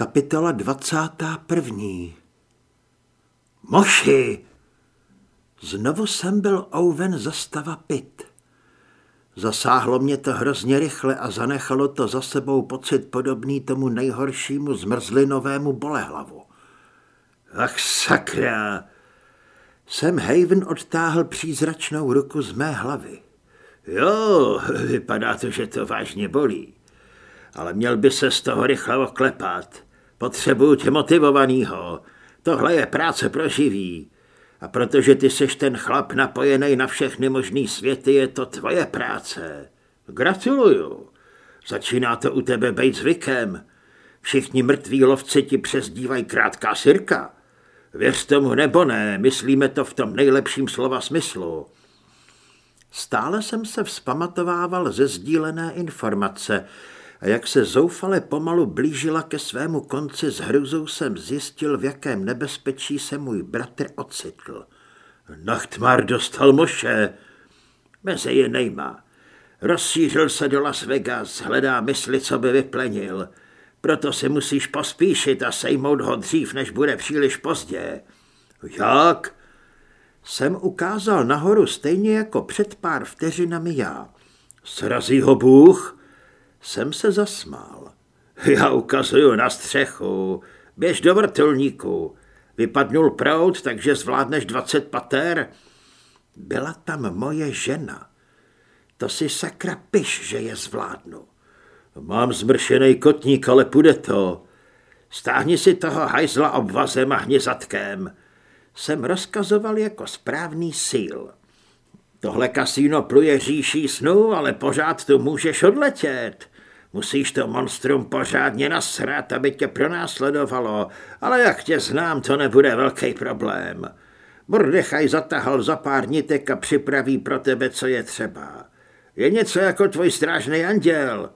Kapitola 21. Moši! Znovu jsem byl ouven za stava pit. Zasáhlo mě to hrozně rychle a zanechalo to za sebou pocit podobný tomu nejhoršímu zmrzlinovému bolehlavu. Ach sakra! Sam Haven odtáhl přízračnou ruku z mé hlavy. Jo, vypadá to, že to vážně bolí. Ale měl by se z toho rychle oklepat. Potřebuju tě motivovanýho. Tohle je práce pro živý. A protože ty seš ten chlap napojený na všechny možný světy, je to tvoje práce. Gratuluju. Začíná to u tebe být zvykem. Všichni mrtví lovci ti přezdívají krátká sirka. Věř tomu nebo ne, myslíme to v tom nejlepším slova smyslu. Stále jsem se vzpamatovával ze sdílené informace, a jak se zoufale pomalu blížila ke svému konci, s hruzou jsem zjistil, v jakém nebezpečí se můj bratr ocitl. Nachtmar dostal moše. Meze je nejma. Rozšířil se do Las Vegas, hledá mysli, co by vyplenil. Proto si musíš pospíšit a sejmout ho dřív, než bude příliš pozdě. Jak? Jsem ukázal nahoru stejně jako před pár vteřinami já. Srazí ho Bůh? Jsem se zasmál. Já ukazuju na střechu. Běž do vrtulníku. Vypadnul prout, takže zvládneš 20 pater. Byla tam moje žena. To si sakra piš, že je zvládnu. Mám zmršený kotník, ale půjde to. Stáhni si toho hajzla obvazem a hnězatkem. Jsem rozkazoval jako správný síl. Tohle kasíno pluje říší snu, ale pořád tu můžeš odletět. Musíš to monstrum pořádně nasrat, aby tě pronásledovalo, ale jak tě znám, to nebude velký problém. Mordechaj zatahal za pár nitek a připraví pro tebe, co je třeba. Je něco jako tvůj strážný anděl.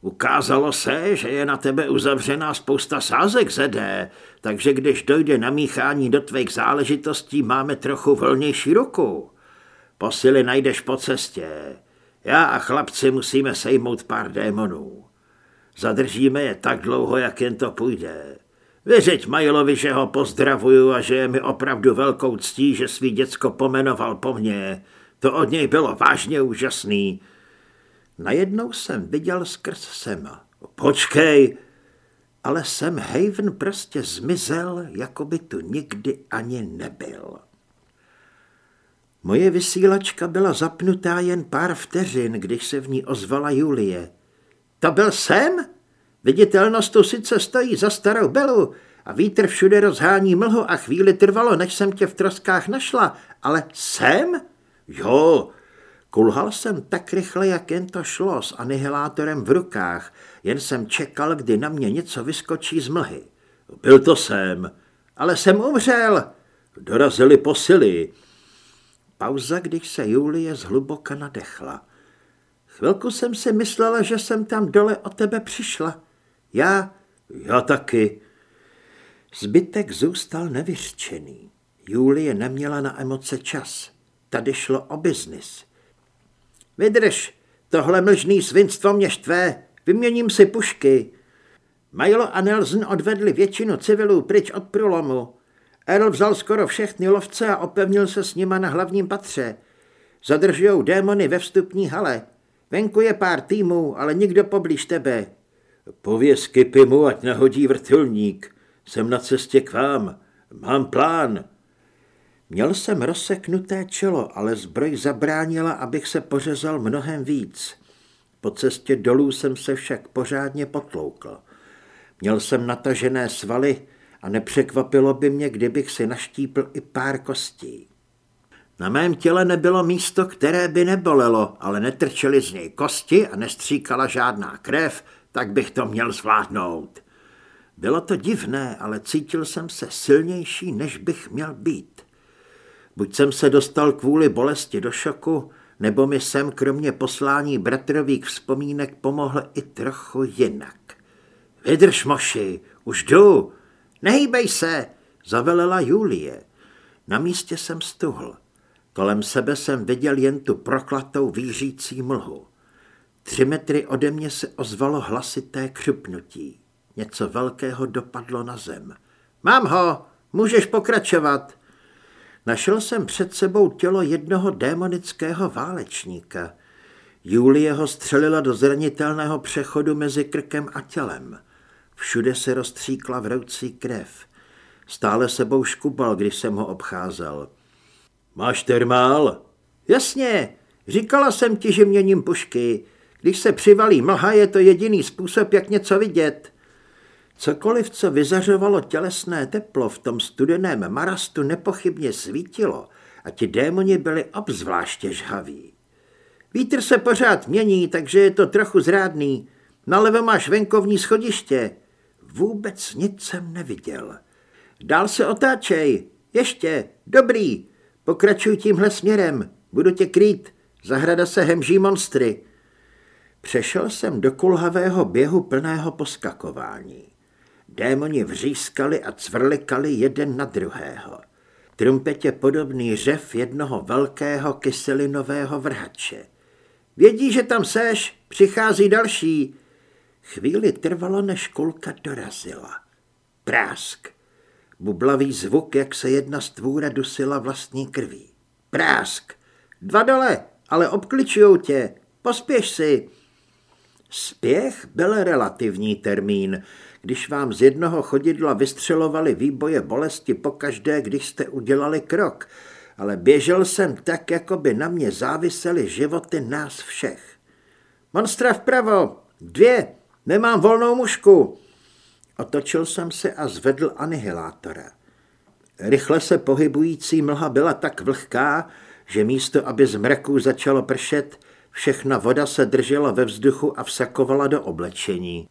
Ukázalo se, že je na tebe uzavřená spousta sázek zede, takže když dojde na míchání do tvých záležitostí, máme trochu volnější ruku. Posily najdeš po cestě. Já a chlapci musíme sejmout pár démonů. Zadržíme je tak dlouho, jak jen to půjde. Vyřeď Majlovi, že ho pozdravuju a že je mi opravdu velkou ctí, že svý děcko pomenoval po mně. To od něj bylo vážně úžasný. Najednou jsem viděl skrz Sema. Počkej! Ale Sam Haven prostě zmizel, jako by tu nikdy ani nebyl. Moje vysílačka byla zapnutá jen pár vteřin, když se v ní ozvala Julie. To byl sem? Viditelnost tu sice stojí za starou belu a vítr všude rozhání mlhu a chvíli trvalo, než jsem tě v troskách našla, ale sem? Jo, kulhal jsem tak rychle, jak jen to šlo, s anihilátorem v rukách, jen jsem čekal, kdy na mě něco vyskočí z mlhy. Byl to sem, ale jsem umřel. Dorazili posily. Pauza, když se Julie zhluboka nadechla. Chvilku jsem si myslela, že jsem tam dole o tebe přišla. Já, já taky. Zbytek zůstal nevyřčený. Julie neměla na emoce čas. Tady šlo o biznis. Vydrž, tohle mlžný svinstvo mě štve, vyměním si pušky. Milo a Nelson odvedli většinu civilů pryč od průlomu. Erl vzal skoro všechny lovce a opevnil se s nima na hlavním patře. Zadržujou démony ve vstupní hale. Venku je pár týmů, ale nikdo poblíž tebe. Pověz Kipimu, ať nahodí vrtulník. Jsem na cestě k vám. Mám plán. Měl jsem rozseknuté čelo, ale zbroj zabránila, abych se pořezal mnohem víc. Po cestě dolů jsem se však pořádně potloukl. Měl jsem natažené svaly, a nepřekvapilo by mě, kdybych si naštípl i pár kostí. Na mém těle nebylo místo, které by nebolelo, ale netrčely z něj kosti a nestříkala žádná krev, tak bych to měl zvládnout. Bylo to divné, ale cítil jsem se silnější, než bych měl být. Buď jsem se dostal kvůli bolesti do šoku, nebo mi sem kromě poslání bratrových vzpomínek pomohl i trochu jinak. Vydrž, moši, už jdu, Nehýbej se, zavelela Julie. Na místě jsem stuhl. Kolem sebe jsem viděl jen tu proklatou výřící mlhu. Tři metry ode mě se ozvalo hlasité křupnutí. Něco velkého dopadlo na zem. Mám ho, můžeš pokračovat. Našel jsem před sebou tělo jednoho démonického válečníka. Julie ho střelila do zranitelného přechodu mezi krkem a tělem. Všude se rozstříkla vroucí krev. Stále sebou škubal, když jsem ho obcházel. Máš termál? Jasně, říkala jsem ti, že měním pušky. Když se přivalí mlha, je to jediný způsob, jak něco vidět. Cokoliv, co vyzařovalo tělesné teplo, v tom studeném marastu nepochybně svítilo a ti démoni byli obzvláště žhaví. Vítr se pořád mění, takže je to trochu zrádný. Nalevo máš venkovní schodiště. Vůbec nic jsem neviděl. Dál se otáčej. Ještě. Dobrý. Pokračuj tímhle směrem. Budu tě krýt. Zahrada se hemží monstry. Přešel jsem do kulhavého běhu plného poskakování. Démoni vřískali a cvrlikali jeden na druhého. Trumpetě podobný řev jednoho velkého kyselinového vrhače. Vědí, že tam seš, přichází další. Chvíli trvalo, než kulka dorazila. Prásk. Bublavý zvuk, jak se jedna stvůra dusila vlastní krví. Prásk. Dva dole, ale obkličujou tě. Pospěš si. Spěch byl relativní termín, když vám z jednoho chodidla vystřelovali výboje bolesti pokaždé, když jste udělali krok, ale běžel jsem tak, jako by na mě závisely životy nás všech. Monstra vpravo, dvě, nemám volnou mušku. Otočil jsem se a zvedl anihilátora. Rychle se pohybující mlha byla tak vlhká, že místo, aby z mraků začalo pršet, všechna voda se držela ve vzduchu a vsakovala do oblečení.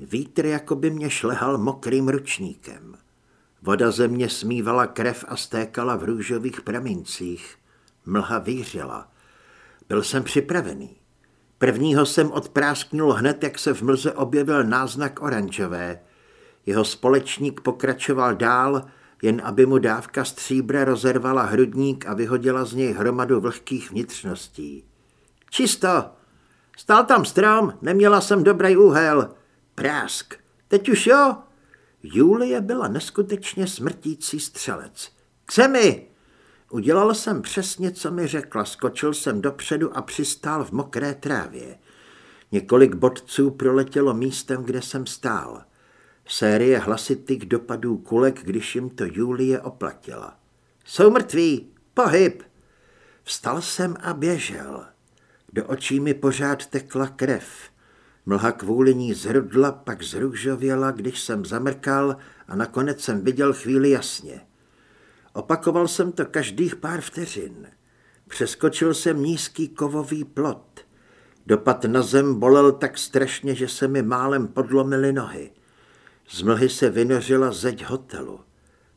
Vítr jako by mě šlehal mokrým ručníkem. Voda země smívala krev a stékala v růžových pramincích. Mlha vířila. Byl jsem připravený. Prvního jsem odprásknul hned, jak se v mlze objevil náznak oranžové. Jeho společník pokračoval dál, jen aby mu dávka stříbra rozervala hrudník a vyhodila z něj hromadu vlhkých vnitřností. Čisto! Stál tam strom, neměla jsem dobrý úhel. Prásk. Teď už jo? Julie byla neskutečně smrtící střelec. K zemi! Udělal jsem přesně, co mi řekla. Skočil jsem dopředu a přistál v mokré trávě. Několik bodců proletělo místem, kde jsem stál. Série hlasitých dopadů kulek, když jim to Julie oplatila. Jsou mrtví! Pohyb! Vstal jsem a běžel. Do očí mi pořád tekla krev. Mlha kvůli ní zhrudla, pak zrůžověla, když jsem zamrkal a nakonec jsem viděl chvíli jasně. Opakoval jsem to každých pár vteřin. Přeskočil jsem nízký kovový plot. Dopad na zem bolel tak strašně, že se mi málem podlomily nohy. Z mlhy se vynořila zeď hotelu.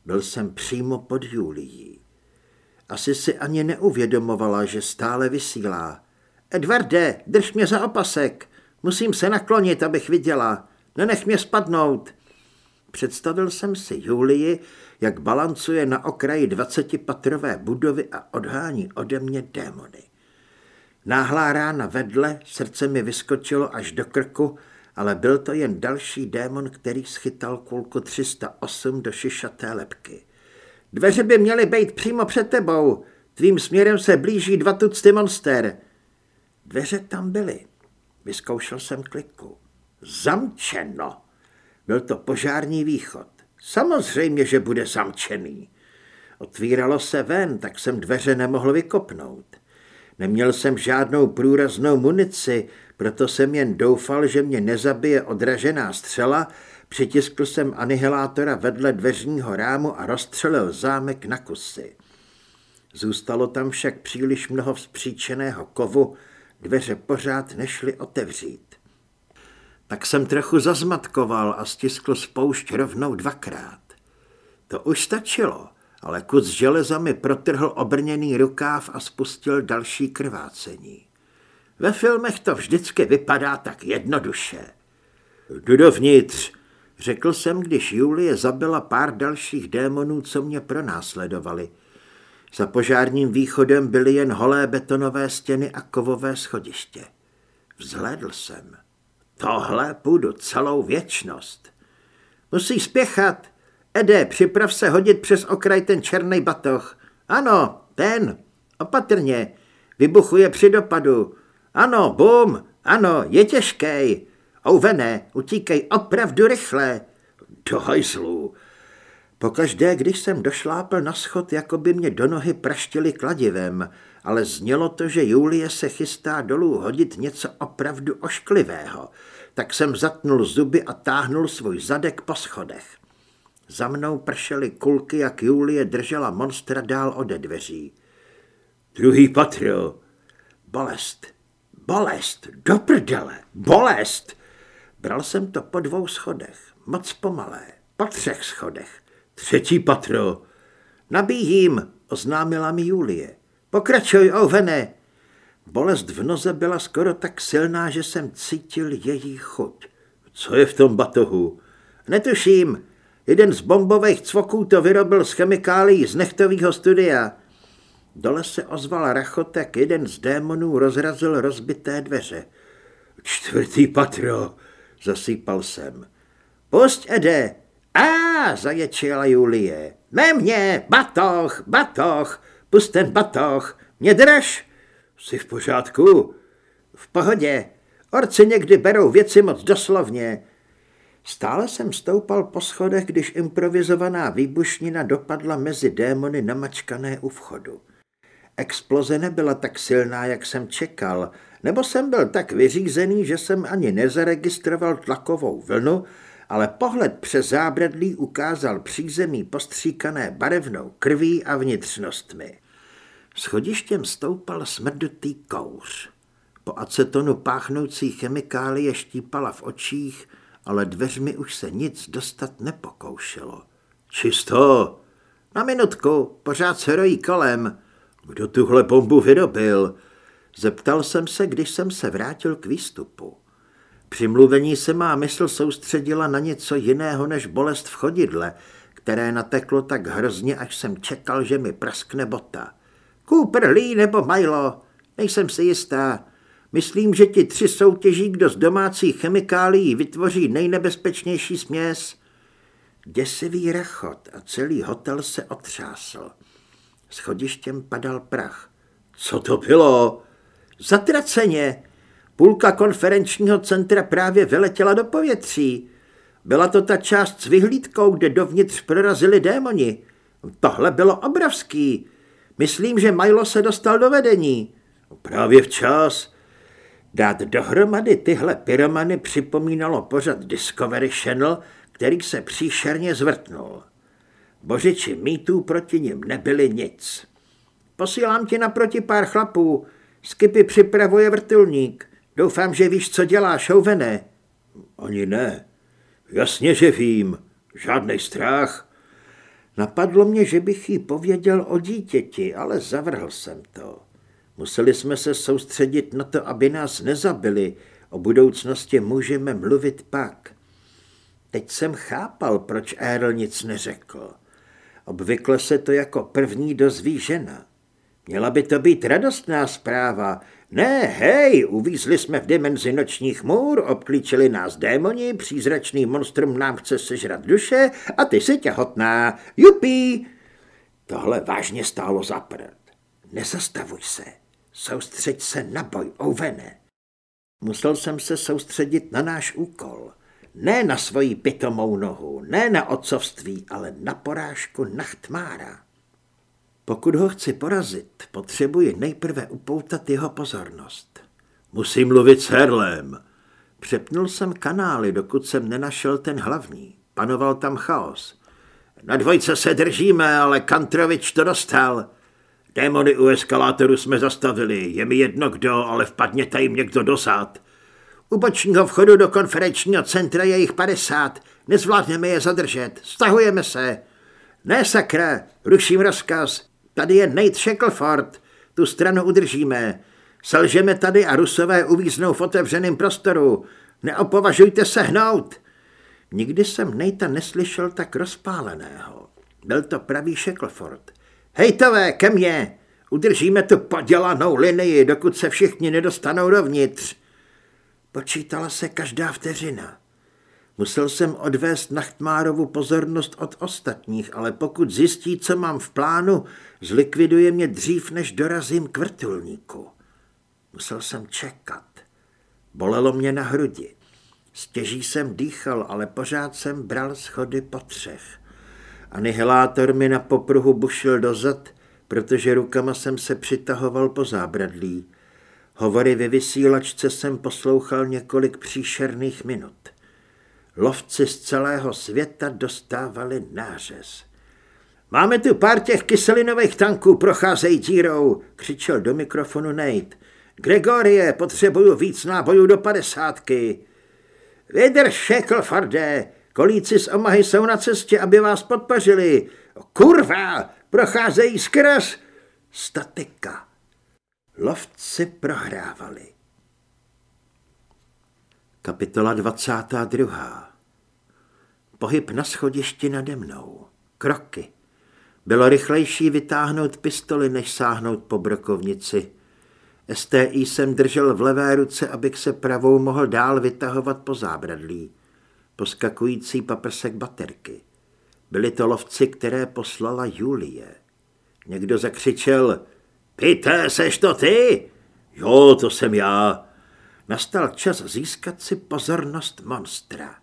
Byl jsem přímo pod Julií. Asi si ani neuvědomovala, že stále vysílá. Edvarde, drž mě za opasek. Musím se naklonit, abych viděla. Nenech mě spadnout. Představil jsem si Julii, jak balancuje na okraji dvacetipatrové budovy a odhání ode mě démony. Náhlá rána vedle, srdce mi vyskočilo až do krku, ale byl to jen další démon, který schytal kulku 308 do šišaté lepky. Dveře by měly být přímo před tebou. Tvým směrem se blíží dva tucty monster. Dveře tam byly. Vyzkoušel jsem kliku. Zamčeno. Byl to požární východ. Samozřejmě, že bude zamčený. Otvíralo se ven, tak jsem dveře nemohl vykopnout. Neměl jsem žádnou průraznou munici, proto jsem jen doufal, že mě nezabije odražená střela, přitiskl jsem anihilátora vedle dveřního rámu a rozstřelil zámek na kusy. Zůstalo tam však příliš mnoho vzpříčeného kovu, dveře pořád nešly otevřít. Tak jsem trochu zazmatkoval a stiskl spoušť rovnou dvakrát. To už stačilo, ale kus železa mi protrhl obrněný rukáv a spustil další krvácení. Ve filmech to vždycky vypadá tak jednoduše. Jdu dovnitř, řekl jsem, když Julie zabila pár dalších démonů, co mě pronásledovali. Za požárním východem byly jen holé betonové stěny a kovové schodiště. Vzhlédl jsem. Tohle půjdu celou věčnost. Musí spěchat. Ede, připrav se hodit přes okraj ten černý batoh. Ano, ten. Opatrně. Vybuchuje při dopadu. Ano, bum. Ano, je těžký. Ouvene, utíkej opravdu rychle. Do hajzlu. Pokaždé, když jsem došlápl na schod, jako by mě do nohy praštili kladivem, ale znělo to, že Julie se chystá dolů hodit něco opravdu ošklivého, tak jsem zatnul zuby a táhnul svůj zadek po schodech. Za mnou pršely kulky, jak Julie držela monstra dál ode dveří. Druhý patro. Bolest. Bolest. Do prdele. Bolest. Bral jsem to po dvou schodech. Moc pomalé. Po třech schodech. Třetí patro. Nabíjím, oznámila mi Julie. Pokračuj, Ovene. Bolest v noze byla skoro tak silná, že jsem cítil její chuť. Co je v tom batohu? Netuším. Jeden z bombových cvoků to vyrobil z chemikálií z nechtového studia. Dole se ozval rachotek, jeden z démonů rozrazil rozbité dveře. Čtvrtý patro, zasýpal jsem. Pusť, Ede. A, zaječila Julie. Ne mě, batoh, batoh, pust ten batoh, mě drž. Jsi v pořádku? V pohodě. Orci někdy berou věci moc doslovně. Stále jsem stoupal po schodech, když improvizovaná výbušnina dopadla mezi démony namačkané u vchodu. Exploze nebyla tak silná, jak jsem čekal, nebo jsem byl tak vyřízený, že jsem ani nezaregistroval tlakovou vlnu, ale pohled přes zábradlí ukázal přízemí postříkané barevnou krví a vnitřnostmi. Schodištěm stoupal smrdutý kouř. Po acetonu páchnoucí chemikálie štípala v očích, ale dveřmi už se nic dostat nepokoušelo. Čisto! Na minutku, pořád se rojí kolem. Kdo tuhle bombu vyrobil? Zeptal jsem se, když jsem se vrátil k výstupu. Při mluvení se má mysl soustředila na něco jiného než bolest v chodidle, které nateklo tak hrozně, až jsem čekal, že mi praskne bota. Cooper, Lee nebo Milo, nejsem si jistá. Myslím, že ti tři soutěží, kdo z domácích chemikálií vytvoří nejnebezpečnější směs. Děsivý rachot a celý hotel se otřásl. Schodištěm padal prach. Co to bylo? Zatraceně. Půlka konferenčního centra právě vyletěla do povětří. Byla to ta část s vyhlídkou, kde dovnitř prorazili démoni. Tohle bylo obrovský. Myslím, že Milo se dostal do vedení. Právě včas. Dát dohromady tyhle pyromany připomínalo pořad Discovery Channel, který se příšerně zvrtnul. Božiči mýtů proti nim nebyly nic. Posílám ti naproti pár chlapů. Skipy připravuje vrtulník. Doufám, že víš, co děláš, Ouvené. Ani ne. Jasně, že vím. Žádný strach. Napadlo mě, že bych jí pověděl o dítěti, ale zavrhl jsem to. Museli jsme se soustředit na to, aby nás nezabili. O budoucnosti můžeme mluvit pak. Teď jsem chápal, proč Earl nic neřekl. Obvykle se to jako první dozví žena. Měla by to být radostná zpráva. Ne, hej, uvízli jsme v dimenzi nočních můr, obklíčili nás démoni, přízračný monstrum nám chce sežrat duše a ty jsi těhotná. Jupí! Tohle vážně stálo za prd. Nezastavuj se. Soustřeď se na boj, Ovene. Musel jsem se soustředit na náš úkol. Ne na svoji pitomou nohu, ne na otcovství, ale na porážku Nachtmára. Pokud ho chci porazit, potřebuji nejprve upoutat jeho pozornost. Musím mluvit s Herlem. Přepnul jsem kanály, dokud jsem nenašel ten hlavní. Panoval tam chaos. Na dvojce se držíme, ale Kantrovič to dostal. Démony u eskalátoru jsme zastavili. Je mi jedno kdo, ale vpadněte jim někdo dosad. U bočního vchodu do konferenčního centra je jich 50. Nezvládneme je zadržet. Stahujeme se. Ne, sakra, ruším rozkaz. Tady je Nate Shackleford. Tu stranu udržíme. Selžeme tady a rusové uvíznou v otevřeném prostoru. Neopovažujte se hnout. Nikdy jsem Nejta neslyšel tak rozpáleného. Byl to pravý Shackleford. Hejtové, ke mně! Udržíme tu podělanou linii, dokud se všichni nedostanou dovnitř. Počítala se každá vteřina. Musel jsem odvést Nachtmárovu pozornost od ostatních, ale pokud zjistí, co mám v plánu, zlikviduje mě dřív, než dorazím k vrtulníku. Musel jsem čekat. Bolelo mě na hrudi. Stěží jsem dýchal, ale pořád jsem bral schody po třech. Anihilátor mi na popruhu bušil dozad, protože rukama jsem se přitahoval po zábradlí. Hovory ve vysílačce jsem poslouchal několik příšerných minut. Lovci z celého světa dostávali nářez. Máme tu pár těch kyselinových tanků, procházejí dírou, křičel do mikrofonu Nate. Gregorie, potřebuju víc nábojů do padesátky. Vydrž, Shackleforde, kolíci z Omahy jsou na cestě, aby vás podpařili. Kurva, procházejí skrz. Statika. Lovci prohrávali. Kapitola 22. Pohyb na schodišti nade mnou. Kroky. Bylo rychlejší vytáhnout pistoli, než sáhnout po brokovnici. STI jsem držel v levé ruce, abych se pravou mohl dál vytahovat po zábradlí. Poskakující paprsek baterky. Byli to lovci, které poslala Julie. Někdo zakřičel, Pité, seš to ty? Jo, to jsem já. Nastal čas získat si pozornost monstra.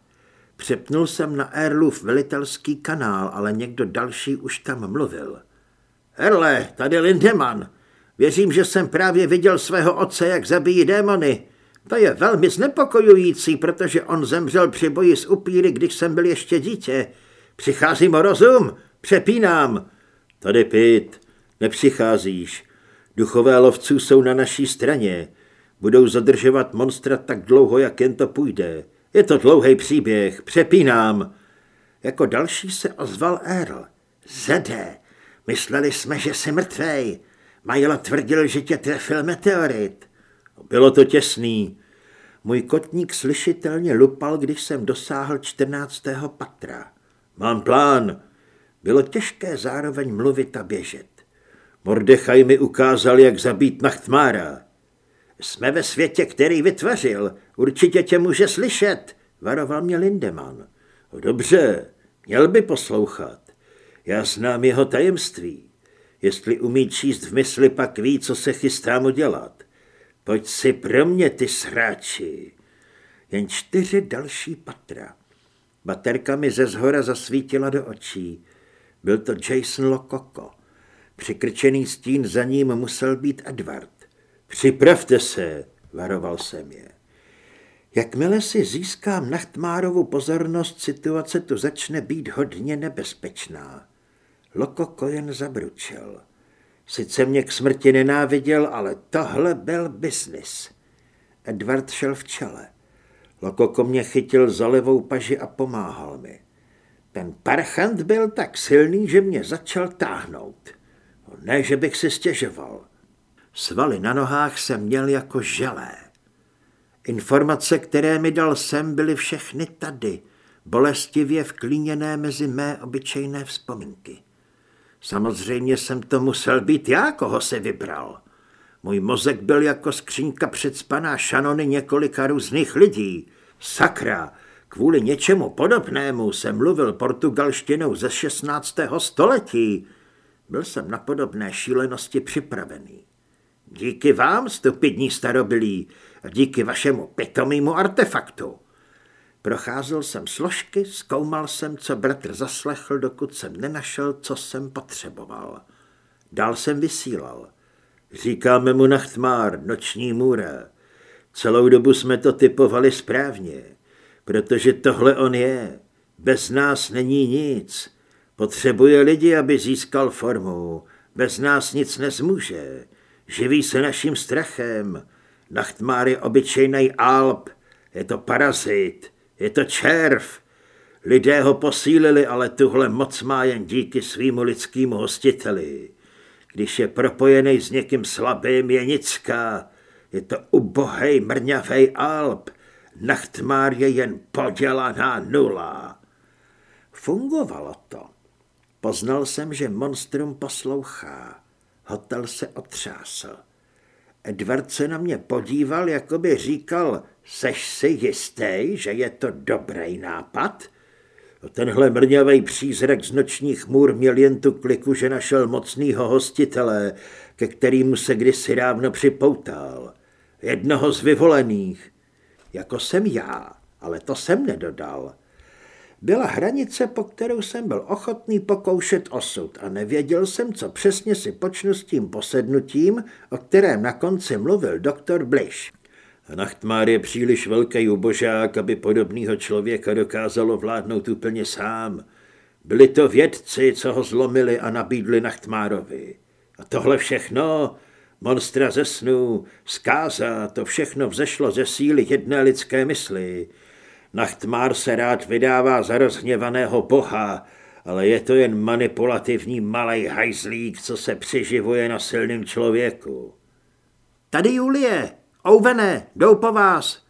Přepnul jsem na Erlův velitelský kanál, ale někdo další už tam mluvil. Erle, tady Lindemann. Věřím, že jsem právě viděl svého otce, jak zabíjí démony. To je velmi znepokojující, protože on zemřel při boji s upíry, když jsem byl ještě dítě. Přicházím o rozum? Přepínám. Tady, Pit, nepřicházíš. Duchové lovců jsou na naší straně. Budou zadržovat monstra tak dlouho, jak jen to půjde. Je to dlouhý příběh, přepínám. Jako další se ozval Earl. Zede, mysleli jsme, že jsi mrtvej. Majlo tvrdil, že tě trefil meteorit. Bylo to těsný. Můj kotník slyšitelně lupal, když jsem dosáhl čtrnáctého patra. Mám plán. Bylo těžké zároveň mluvit a běžet. Mordechaj mi ukázal, jak zabít Nachtmára. Jsme ve světě, který vytvořil. Určitě tě může slyšet, varoval mě Lindemann. Dobře, měl by poslouchat. Já znám jeho tajemství. Jestli umí číst v mysli, pak ví, co se chystám udělat. Pojď si pro mě, ty sráči. Jen čtyři další patra. Baterka mi ze zhora zasvítila do očí. Byl to Jason Lokoko. Přikrčený stín za ním musel být Edward. Připravte se, varoval jsem je. Jakmile si získám Nachtmárovu pozornost, situace tu začne být hodně nebezpečná. Lokoko jen zabručel. Sice mě k smrti nenáviděl, ale tohle byl biznis. Edward šel v čele. Lokoko mě chytil za levou paži a pomáhal mi. Ten parchant byl tak silný, že mě začal táhnout. Ne, že bych si stěžoval. Svaly na nohách jsem měl jako želé. Informace, které mi dal sem, byly všechny tady, bolestivě vklíněné mezi mé obyčejné vzpomínky. Samozřejmě jsem to musel být já, koho se vybral. Můj mozek byl jako skřínka předspaná šanony několika různých lidí. Sakra, kvůli něčemu podobnému jsem mluvil portugalštinou ze 16. století. Byl jsem na podobné šílenosti připravený. Díky vám, stupidní starobilí, a díky vašemu pitomýmu artefaktu. Procházel jsem složky, zkoumal jsem, co bratr zaslechl, dokud jsem nenašel, co jsem potřeboval. Dál jsem vysílal. Říkáme mu Nachtmár, noční můra. Celou dobu jsme to typovali správně, protože tohle on je. Bez nás není nic. Potřebuje lidi, aby získal formu. Bez nás nic nezmůže. Živí se naším strachem. Nachtmár je obyčejný alp. Je to parazit. Je to červ. Lidé ho posílili, ale tuhle moc má jen díky svýmu lidskému hostiteli. Když je propojený s někým slabým, je nická. Je to ubohej mrňavej alp. Nachtmár je jen podělaná nula. Fungovalo to. Poznal jsem, že monstrum poslouchá. Hotel se otřásl. Edward se na mě podíval, jako by říkal, Seš si jistý, že je to dobrý nápad? Tenhle mrňavej přízrak z nočních můr měl jen tu kliku, že našel mocnýho hostitele, ke kterýmu se kdysi dávno připoutal. Jednoho z vyvolených. Jako jsem já, ale to jsem nedodal. Byla hranice, po kterou jsem byl ochotný pokoušet osud a nevěděl jsem, co přesně si počnu s tím posednutím, o kterém na konci mluvil doktor Blish. Nachtmár je příliš velký ubožák, aby podobného člověka dokázalo vládnout úplně sám. Byli to vědci, co ho zlomili a nabídli Nachtmárovi. A tohle všechno, monstra ze snů, zkáza, to všechno vzešlo ze síly jedné lidské mysli. Nachtmár se rád vydává za rozhněvaného boha, ale je to jen manipulativní malej hajzlík, co se přiživuje na silným člověku. Tady Julie, Ouvené, jdou po vás.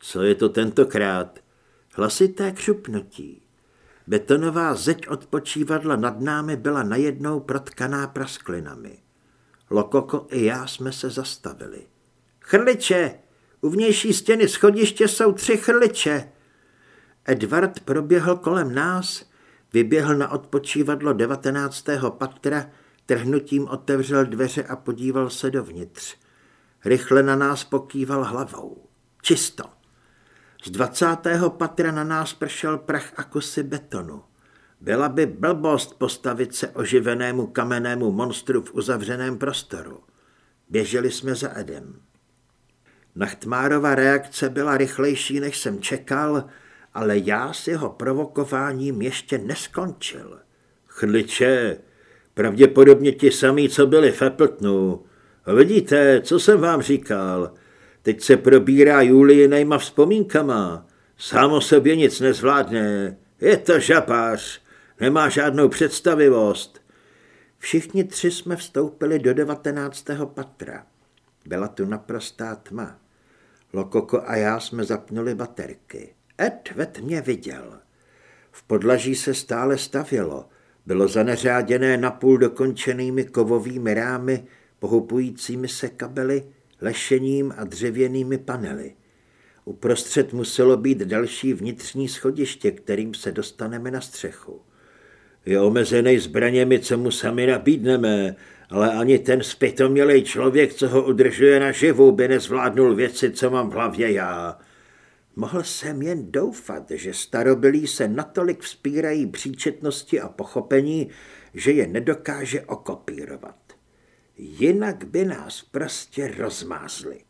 Co je to tentokrát? Hlasité křupnutí. Betonová zeď odpočívadla nad námi byla najednou protkaná prasklinami. Lokoko i já jsme se zastavili. Chrliče! U vnější stěny schodiště jsou tři chrliče. Edward proběhl kolem nás, vyběhl na odpočívadlo devatenáctého patra, trhnutím otevřel dveře a podíval se dovnitř. Rychle na nás pokýval hlavou. Čisto. Z dvacátého patra na nás pršel prach a kusy betonu. Byla by blbost postavit se oživenému kamennému monstru v uzavřeném prostoru. Běželi jsme za Edem. Nachtmárova reakce byla rychlejší, než jsem čekal, ale já s jeho provokováním ještě neskončil. Chrliče, pravděpodobně ti samí, co byli v Appletonu. Vidíte, co jsem vám říkal? Teď se probírá Julijinejma vzpomínkama. Sám o sobě nic nezvládne. Je to žabář. Nemá žádnou představivost. Všichni tři jsme vstoupili do devatenáctého patra. Byla tu naprostá tma. Lokoko a já jsme zapnuli baterky. Ed ve tmě viděl. V podlaží se stále stavělo. Bylo zaneřáděné napůl dokončenými kovovými rámy, pohupujícími se kabely, lešením a dřevěnými panely. Uprostřed muselo být další vnitřní schodiště, kterým se dostaneme na střechu. Je omezený zbraněmi, co mu sami nabídneme, ale ani ten zpětomělej člověk, co ho udržuje na živu, by nezvládnul věci, co mám v hlavě já. Mohl jsem jen doufat, že starobilí se natolik vzpírají příčetnosti a pochopení, že je nedokáže okopírovat. Jinak by nás prostě rozmázli.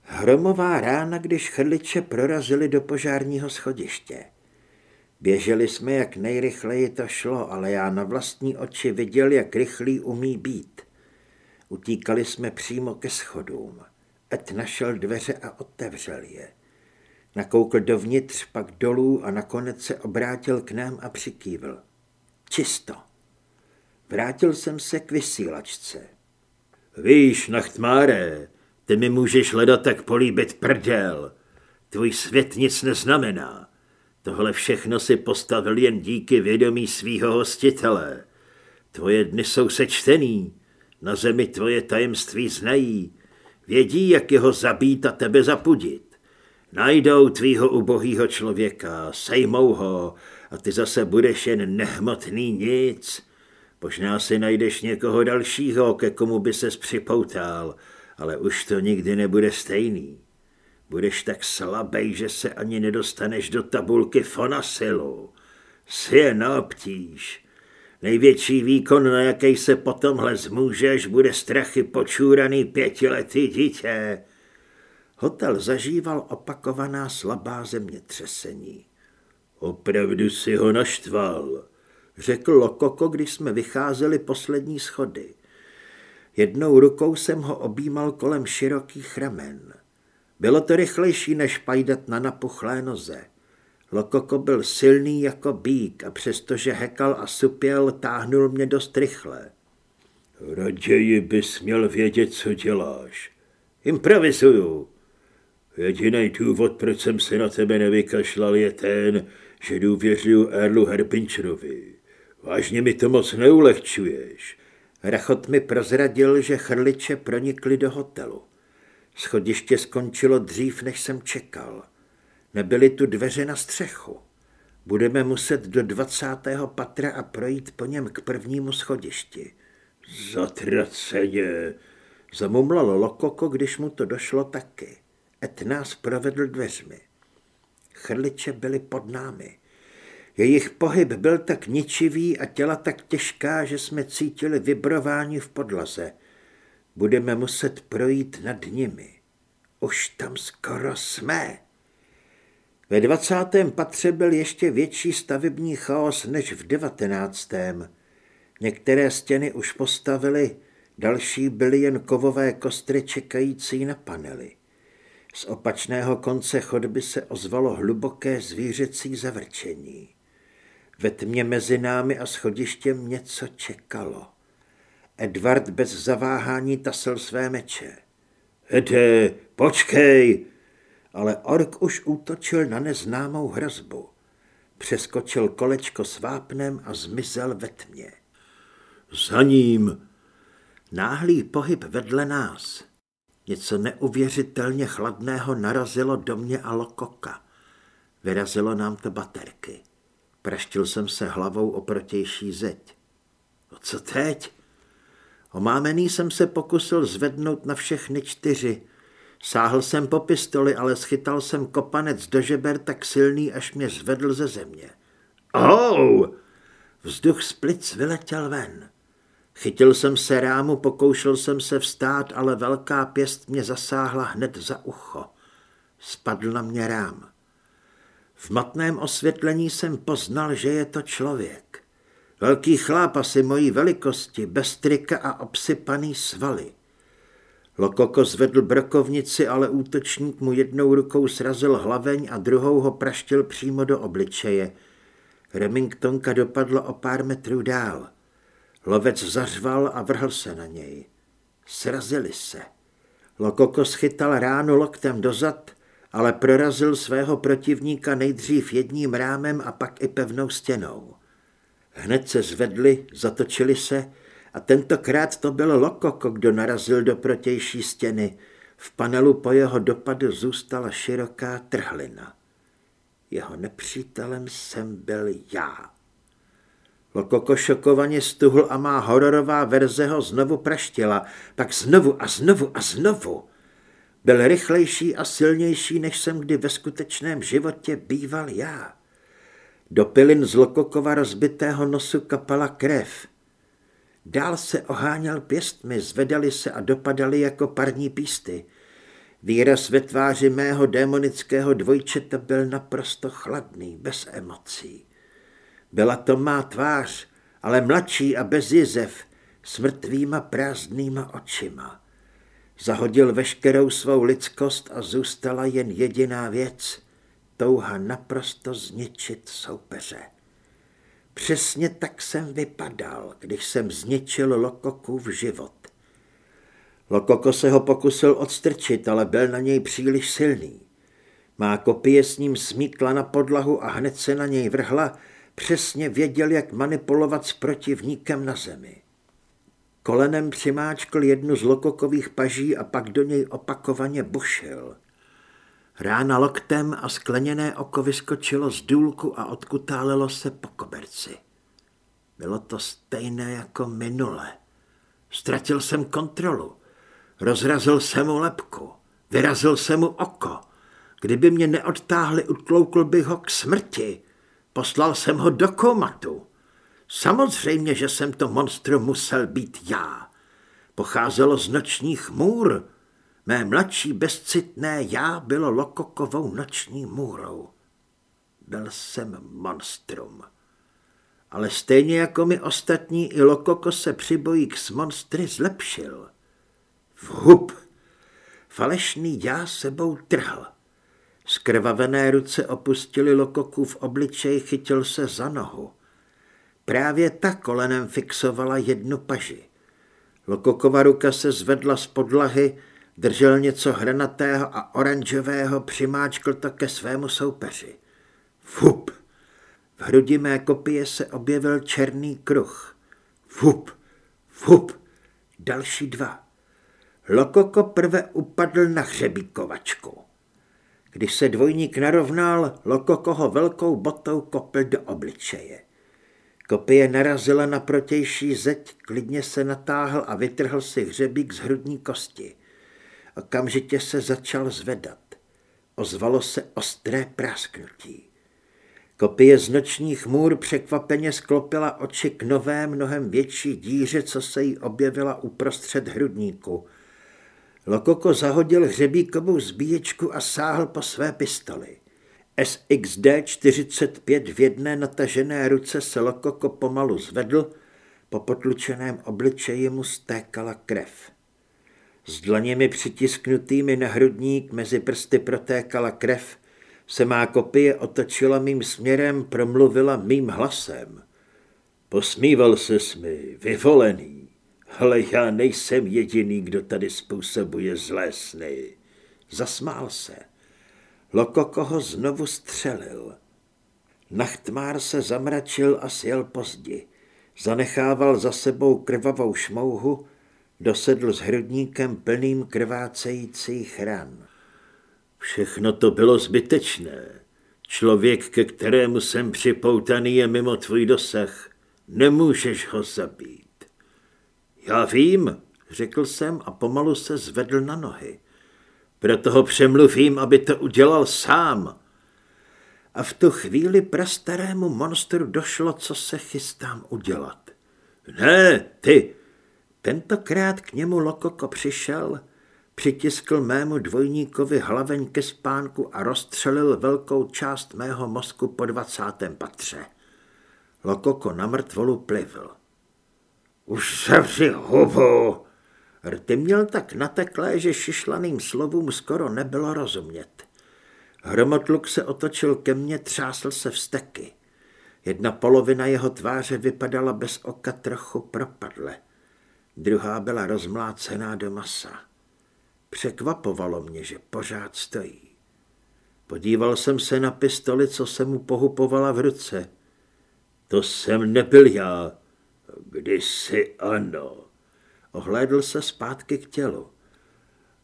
Hromová rána, když chrliče prorazili do požárního schodiště. Běželi jsme, jak nejrychleji to šlo, ale já na vlastní oči viděl, jak rychlý umí být. Utíkali jsme přímo ke schodům. Ed našel dveře a otevřel je. Nakoukl dovnitř, pak dolů a nakonec se obrátil k nám a přikývl. Čisto. Vrátil jsem se k vysílačce. Víš, nachtmáre, ty mi můžeš hledat tak políbit prdel. Tvůj svět nic neznamená. Tohle všechno si postavil jen díky vědomí svýho hostitele. Tvoje dny jsou sečtený, na zemi tvoje tajemství znají, vědí, jak jeho zabít a tebe zapudit. Najdou tvýho ubohýho člověka, sejmou ho a ty zase budeš jen nehmotný nic. Možná si najdeš někoho dalšího, ke komu by ses připoutal, ale už to nikdy nebude stejný. Budeš tak slabý, že se ani nedostaneš do tabulky Fonasilu. Jsi je na obtíž. Největší výkon, na jaký se potomhle zmůžeš, bude strachy počúraný pětiletý dítě. Hotel zažíval opakovaná slabá zemětřesení. Opravdu si ho naštval, řekl Lokoko, když jsme vycházeli poslední schody. Jednou rukou jsem ho objímal kolem širokých ramen. Bylo to rychlejší, než pajdat na napuchlé noze. Lokoko byl silný jako bík a přestože hekal a supěl, táhnul mě dost rychle. Raději bys měl vědět, co děláš. Improvizuju. Jediný důvod, proč jsem se na tebe nevykašlal, je ten, že důvěřuju Erlu Herpinčerovi. Vážně mi to moc neulehčuješ. Rachot mi prozradil, že chrliče pronikli do hotelu. Schodiště skončilo dřív, než jsem čekal. Nebyly tu dveře na střechu. Budeme muset do dvacátého patra a projít po něm k prvnímu schodišti. Zatraceně, zamumlal Lokoko, když mu to došlo taky. Et nás provedl dveřmi. Chrliče byly pod námi. Jejich pohyb byl tak ničivý a těla tak těžká, že jsme cítili vibrování v podlaze. Budeme muset projít nad nimi. Už tam skoro jsme. Ve dvacátém patře byl ještě větší stavební chaos než v devatenáctém. Některé stěny už postavili, další byly jen kovové kostry čekající na panely. Z opačného konce chodby se ozvalo hluboké zvířecí zavrčení. Ve tmě mezi námi a schodištěm něco čekalo. Edward bez zaváhání tasel své meče. Ede, počkej! Ale ork už útočil na neznámou hrozbu. Přeskočil kolečko s vápnem a zmizel ve tmě. Za ním! Náhlý pohyb vedle nás. Něco neuvěřitelně chladného narazilo do mě a lokoka. Vyrazilo nám to baterky. Praštil jsem se hlavou o protější zeď. O co teď? Omámený jsem se pokusil zvednout na všechny čtyři. Sáhl jsem po pistoli, ale schytal jsem kopanec do žeber tak silný, až mě zvedl ze země. Oh! Vzduch z plic vyletěl ven. Chytil jsem se rámu, pokoušel jsem se vstát, ale velká pěst mě zasáhla hned za ucho. Spadl na mě rám. V matném osvětlení jsem poznal, že je to člověk. Velký chláp asi mojí velikosti, bez trika a obsypaný svaly. Lokoko zvedl brokovnici, ale útočník mu jednou rukou srazil hlaveň a druhou ho praštil přímo do obličeje. Remingtonka dopadlo o pár metrů dál. Lovec zařval a vrhl se na něj. Srazili se. Lokoko schytal ránu loktem dozad, ale prorazil svého protivníka nejdřív jedním rámem a pak i pevnou stěnou. Hned se zvedli, zatočili se a tentokrát to byl Lokoko, kdo narazil do protější stěny. V panelu po jeho dopadu zůstala široká trhlina. Jeho nepřítelem jsem byl já. Lokoko šokovaně stuhl a má hororová verze ho znovu praštila, pak znovu a znovu a znovu. Byl rychlejší a silnější, než jsem kdy ve skutečném životě býval já. Do pilin z Lokokova rozbitého nosu kapala krev. Dál se oháněl pěstmi, zvedali se a dopadali jako parní písty. Výraz ve tváři mého démonického dvojčeta byl naprosto chladný, bez emocí. Byla to má tvář, ale mladší a bez jizev, s mrtvýma prázdnýma očima. Zahodil veškerou svou lidskost a zůstala jen jediná věc – touha naprosto zničit soupeře. Přesně tak jsem vypadal, když jsem zničil Lokokův život. Lokoko se ho pokusil odstrčit, ale byl na něj příliš silný. Má kopie s ním smítla na podlahu a hned se na něj vrhla, přesně věděl, jak manipulovat s protivníkem na zemi. Kolenem přimáčkl jednu z lokokových paží a pak do něj opakovaně bušil. Rána loktem a skleněné oko vyskočilo z důlku a odkutálelo se po koberci. Bylo to stejné jako minule. Ztratil jsem kontrolu. Rozrazil jsem mu lepku. Vyrazil jsem mu oko. Kdyby mě neodtáhli, utloukl bych ho k smrti. Poslal jsem ho do komatu. Samozřejmě, že jsem to monstrum musel být já. Pocházelo z nočních můr. Mé mladší bezcitné já bylo Lokokovou noční můrou. Byl jsem monstrum. Ale stejně jako mi ostatní, i Lokoko se při boji k monstry zlepšil. Vhup! Falešný já sebou trhl. Skrvavené ruce opustili Lokokův obličej, chytil se za nohu. Právě ta kolenem fixovala jednu paži. Lokokova ruka se zvedla z podlahy, držel něco hranatého a oranžového, přimáčkl to ke svému soupeři. Fup! V hrudi mé kopie se objevil černý kruh. Fup! Fup! Další dva. Lokoko prve upadl na hřebíkovačku. Když se dvojník narovnal, Lokoko ho velkou botou kopl do obličeje. Kopie narazila na protější zeď, klidně se natáhl a vytrhl si hřebík z hrudní kosti. Okamžitě se začal zvedat. Ozvalo se ostré prásknutí. Kopie z nočních můr překvapeně sklopila oči k nové, mnohem větší díře, co se jí objevila uprostřed hrudníku. Lokoko zahodil hřebíkovou zbíječku a sáhl po své pistoli. SXD 45 v jedné natažené ruce se Lokoko pomalu zvedl, po potlučeném obličeji mu stékala krev. S dlaněmi přitisknutými na hrudník mezi prsty protékala krev, se má kopie otočila mým směrem, promluvila mým hlasem. Posmíval se mi, vyvolený, ale já nejsem jediný, kdo tady způsobuje zlé sny. Zasmál se. Lokoko ho znovu střelil. Nachtmár se zamračil a sjel pozdi. Zanechával za sebou krvavou šmouhu, dosedl s hrudníkem plným krvácejících ran. Všechno to bylo zbytečné. Člověk, ke kterému jsem připoutaný, je mimo tvůj dosah. Nemůžeš ho zabít. Já vím, řekl jsem a pomalu se zvedl na nohy. Proto ho přemluvím, aby to udělal sám. A v tu chvíli prastarému monstru došlo, co se chystám udělat. Ne, ty! Tentokrát k němu Lokoko přišel, přitiskl mému dvojníkovi hlaveň ke spánku a rozstřelil velkou část mého mozku po dvacátém patře. Lokoko na mrtvolu plivl. Už zavři hubu! Rty měl tak nateklé, že šišlaným slovům skoro nebylo rozumět. Hromotluk se otočil ke mně, třásl se vsteky. Jedna polovina jeho tváře vypadala bez oka trochu propadle. Druhá byla rozmlácená do masa. Překvapovalo mě, že pořád stojí. Podíval jsem se na pistoli, co se mu pohupovala v ruce. To jsem nebyl já. Kdysi ano. Ohlédl se zpátky k tělu.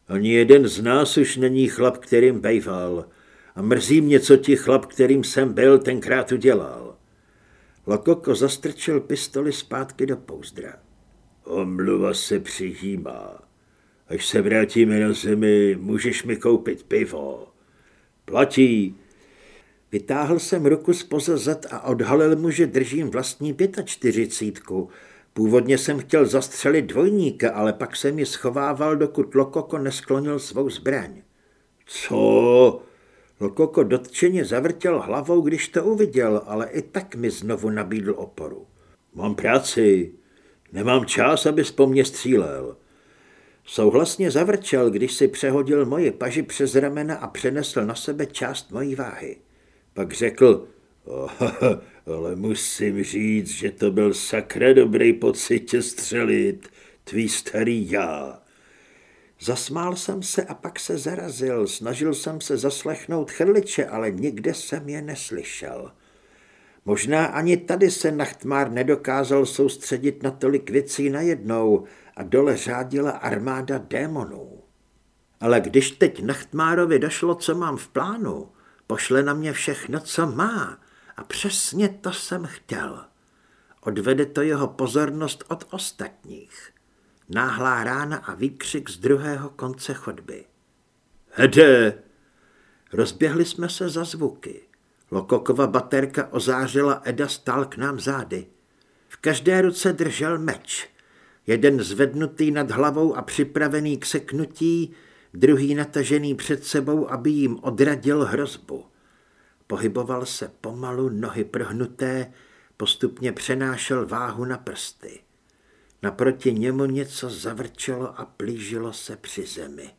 Ani jeden z nás už není chlap, kterým bejval. A mrzí mě, co ti chlap, kterým jsem byl, tenkrát udělal. Lokoko zastrčil pistoli zpátky do pouzdra. Omluva se přijímá. Až se vrátíme na zemi, můžeš mi koupit pivo. Platí. Vytáhl jsem ruku z zad a odhalil mu, že držím vlastní pětačtyřicítku. Původně jsem chtěl zastřelit dvojníka, ale pak jsem ji schovával, dokud Lokoko nesklonil svou zbraň. Co? Lokoko dotčeně zavrtěl hlavou, když to uviděl, ale i tak mi znovu nabídl oporu. Mám práci. Nemám čas, abys po mně střílel. Souhlasně zavrčel, když si přehodil moji paži přes ramena a přenesl na sebe část mojí váhy. Pak řekl, oh, ale musím říct, že to byl sakra dobrý pocit tě střelit, tvý starý já. Zasmál jsem se a pak se zarazil, snažil jsem se zaslechnout chrliče, ale nikde jsem je neslyšel. Možná ani tady se Nachtmár nedokázal soustředit na tolik věcí najednou a dole řádila armáda démonů. Ale když teď Nachtmárovi došlo, co mám v plánu, pošle na mě všechno, co má a přesně to jsem chtěl. Odvede to jeho pozornost od ostatních. Náhlá rána a výkřik z druhého konce chodby. Hede! Rozběhli jsme se za zvuky. Lokokova baterka ozářila Eda stál k nám zády. V každé ruce držel meč. Jeden zvednutý nad hlavou a připravený k seknutí, druhý natažený před sebou, aby jim odradil hrozbu. Pohyboval se pomalu, nohy prohnuté, postupně přenášel váhu na prsty. Naproti němu něco zavrčelo a plížilo se při zemi.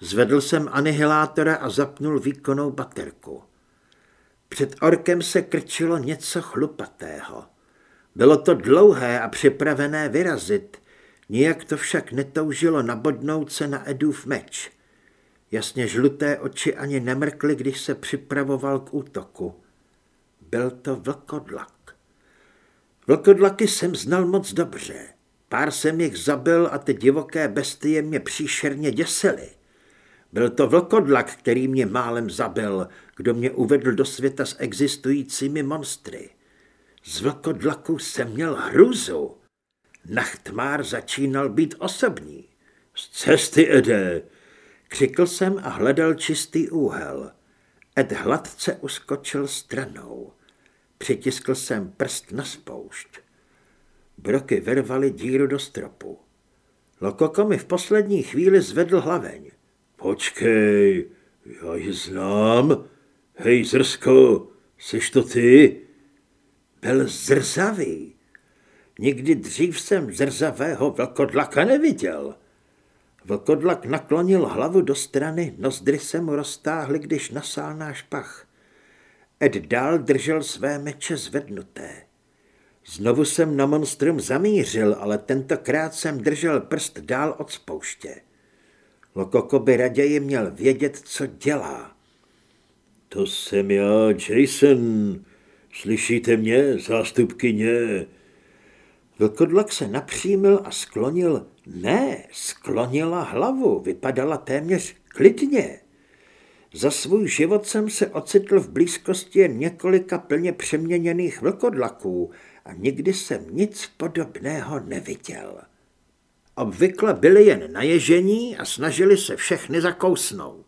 Zvedl jsem anihilátora a zapnul výkonnou baterku. Před orkem se krčilo něco chlupatého. Bylo to dlouhé a připravené vyrazit, nijak to však netoužilo nabodnout se na Edův meč. Jasně žluté oči ani nemrkly, když se připravoval k útoku. Byl to vlkodlak. Vlkodlaky jsem znal moc dobře. Pár jsem jich zabil a ty divoké bestie mě příšerně děsily. Byl to vlkodlak, který mě málem zabil, kdo mě uvedl do světa s existujícími monstry. Z vlkodlaku jsem měl hruzu. Nachtmár začínal být osobní. Z cesty, Ede! Křikl jsem a hledal čistý úhel. Ed hladce uskočil stranou. Přitiskl jsem prst na spoušť. Broky vyrvaly díru do stropu. Lokoko mi v poslední chvíli zvedl hlaveň. Počkej, já ji znám. Hej, Zrsko, jsi to ty? Byl zrzavý. Nikdy dřív jsem zrzavého vlkodlaka neviděl. Vlkodlak naklonil hlavu do strany, nozdry se mu roztáhly, když nasál náš pach. Ed dál držel své meče zvednuté. Znovu jsem na monstrum zamířil, ale tentokrát jsem držel prst dál od spouště. Lokoko by raději měl vědět, co dělá. To jsem já, Jason. Slyšíte mě, zástupkyně? Vlkodlak se napřímil a sklonil. Ne, sklonila hlavu, vypadala téměř klidně. Za svůj život jsem se ocitl v blízkosti několika plně přeměněných vlkodlaků a nikdy jsem nic podobného neviděl. Obvykle byli jen naježení a snažili se všechny zakousnout.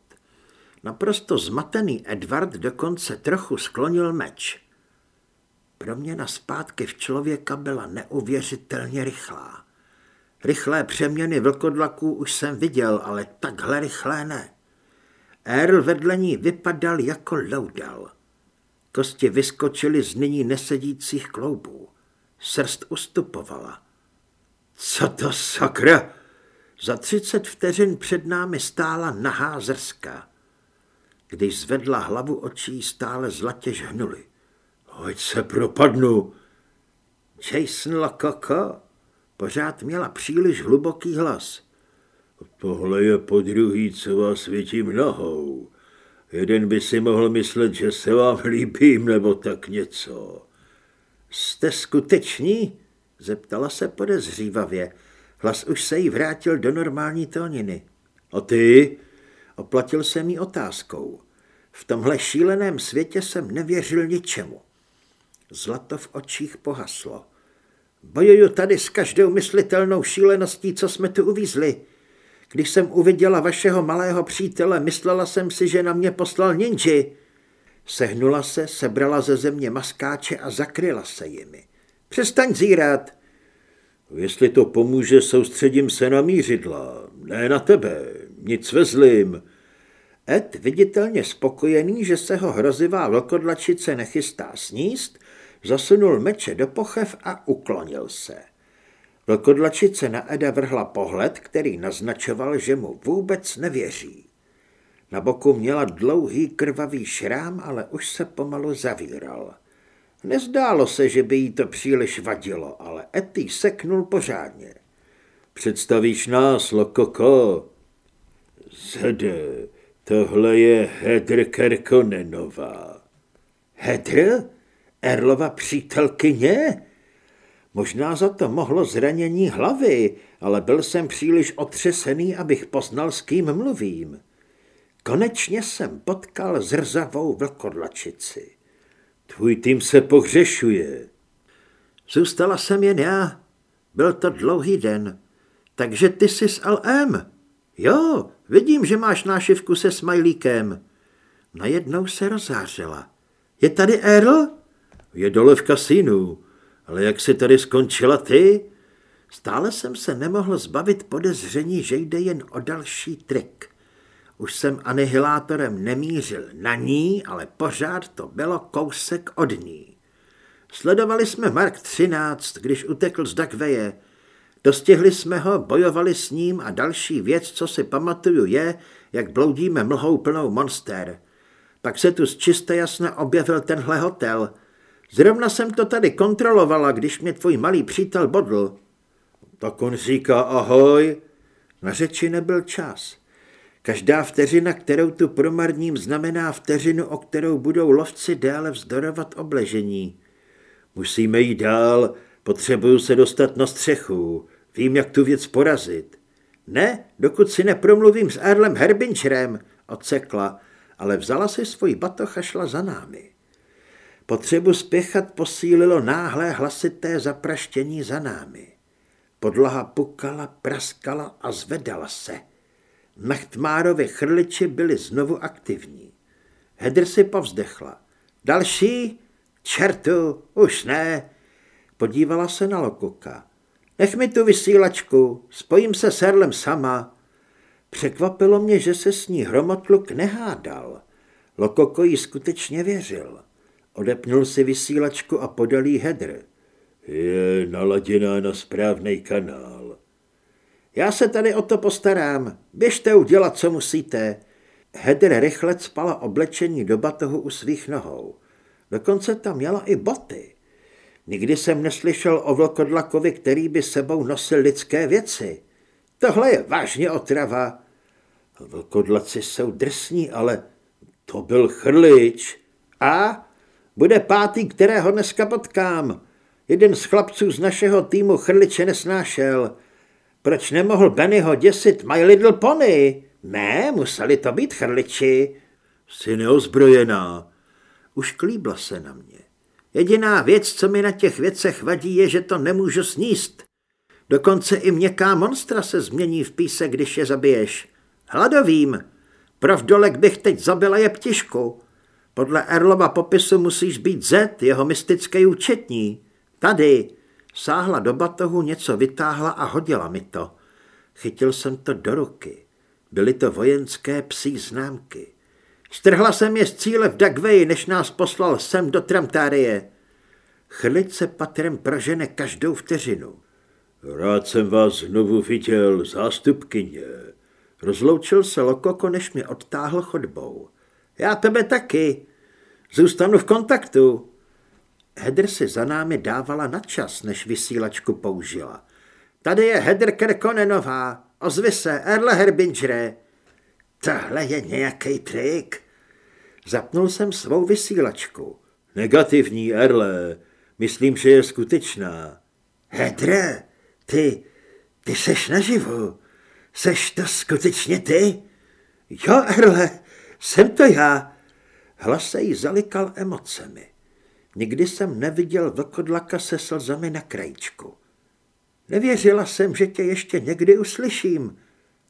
Naprosto zmatený Edward dokonce trochu sklonil meč. Proměna zpátky v člověka byla neuvěřitelně rychlá. Rychlé přeměny vlkodlaků už jsem viděl, ale takhle rychlé ne. Earl vedle ní vypadal jako loudal. Kosti vyskočily z nyní nesedících kloubů. Srst ustupovala. Co to sakra? Za třicet vteřin před námi stála nahá zrska. Když zvedla hlavu očí, stále zlatě žhnuli. Hoď se propadnu. Jason Lakaka pořád měla příliš hluboký hlas. Tohle je po druhý, co vás světím nohou. Jeden by si mohl myslet, že se vám líbím, nebo tak něco. Jste skuteční? Zeptala se podezřívavě. Hlas už se jí vrátil do normální tóniny. A ty? Oplatil jsem jí otázkou. V tomhle šíleném světě jsem nevěřil ničemu. Zlato v očích pohaslo. Bojuju tady s každou myslitelnou šíleností, co jsme tu uvízli. Když jsem uviděla vašeho malého přítele, myslela jsem si, že na mě poslal ninji. Sehnula se, sebrala ze země maskáče a zakryla se jimi. Přestaň zírat. Jestli to pomůže, soustředím se na mířidla. Ne na tebe, nic vezlím. Ed, viditelně spokojený, že se ho hrozivá vlkodlačice nechystá sníst, zasunul meče do pochev a uklonil se. Vlkodlačice na Eda vrhla pohled, který naznačoval, že mu vůbec nevěří. Na boku měla dlouhý krvavý šrám, ale už se pomalu zavíral. Nezdálo se, že by jí to příliš vadilo, ale Ety seknul pořádně. Představíš nás, Lokoko? Zede, tohle je Hedr Kerkonenová. Hedr? Erlova přítelkyně? Možná za to mohlo zranění hlavy, ale byl jsem příliš otřesený, abych poznal, s kým mluvím. Konečně jsem potkal zrzavou vlkodlačici. Tvůj tým se pohřešuje. Zůstala jsem jen já. Byl to dlouhý den. Takže ty jsi s LM. Jo, vidím, že máš nášivku se smajlíkem. Najednou se rozářila. Je tady Earl? Je dole v kasínu. Ale jak jsi tady skončila ty? Stále jsem se nemohl zbavit podezření, že jde jen o další trik. Už jsem anihilátorem nemířil na ní, ale pořád to bylo kousek od ní. Sledovali jsme Mark 13, když utekl z Dakveje. Dostihli jsme ho, bojovali s ním a další věc, co si pamatuju, je, jak bloudíme mlhou plnou monster. Pak se tu z čisté jasna objevil tenhle hotel. Zrovna jsem to tady kontrolovala, když mě tvůj malý přítel bodl. Tak on říká ahoj. Na řeči nebyl čas. Každá vteřina, kterou tu promarním, znamená vteřinu, o kterou budou lovci déle vzdorovat obležení. Musíme jít dál, potřebuju se dostat na střechu. Vím, jak tu věc porazit. Ne, dokud si nepromluvím s Erlem Herbinčerem, odsekla, ale vzala si svůj batoh a šla za námi. Potřebu spěchat posílilo náhlé hlasité zapraštění za námi. Podlaha pukala, praskala a zvedala se. Nachtmárovi chrliči byli znovu aktivní. Hedr si povzdechla. Další? Čertu, už ne. Podívala se na Lokuka. Nech mi tu vysílačku, spojím se s Erlem sama. Překvapilo mě, že se s ní hromotluk nehádal. Lokoko jí skutečně věřil. Odepnul si vysílačku a podal jí Hedr. Je naladěná na správný kanál. Já se tady o to postarám. Běžte udělat, co musíte. Hedr rychle spala oblečení do batohu u svých nohou. Dokonce tam měla i boty. Nikdy jsem neslyšel o vlkodlakovi, který by sebou nosil lidské věci. Tohle je vážně otrava. Vlkodlaci jsou drsní, ale to byl chrlič. A bude pátý, kterého dneska potkám. Jeden z chlapců z našeho týmu chrliče nesnášel. Proč nemohl Bennyho děsit My Little Pony? Ne, museli to být chrliči. Jsi neozbrojená. Už klíbla se na mě. Jediná věc, co mi na těch věcech vadí, je, že to nemůžu sníst. Dokonce i měkká monstra se změní v píse, když je zabiješ. Hladovým. Pravdolek bych teď zabila je ptišku. Podle Erlova popisu musíš být Z, jeho mystický účetní. Tady. Sáhla do batohu, něco vytáhla a hodila mi to. Chytil jsem to do ruky. Byly to vojenské psí známky. Strhla jsem je z cíle v Dagway, než nás poslal sem do Tramtárie. Chrlič se patrem pražene každou vteřinu. Rád jsem vás znovu viděl, zástupkyně. Rozloučil se Lokoko, než mě odtáhl chodbou. Já tebe taky. Zůstanu v kontaktu. Hedr si za námi dávala na čas, než vysílačku použila. Tady je Hedr Kerkonenová. Ozvi se, Erle Herbingere. Tohle je nějaký trik. Zapnul jsem svou vysílačku. Negativní, Erle. Myslím, že je skutečná. Hedre, ty, ty seš naživu. Seš to skutečně ty? Jo, Erle, jsem to já. Hlas se jí zalikal emocemi. Nikdy jsem neviděl vlkodlaka se slzami na krajičku. Nevěřila jsem, že tě ještě někdy uslyším.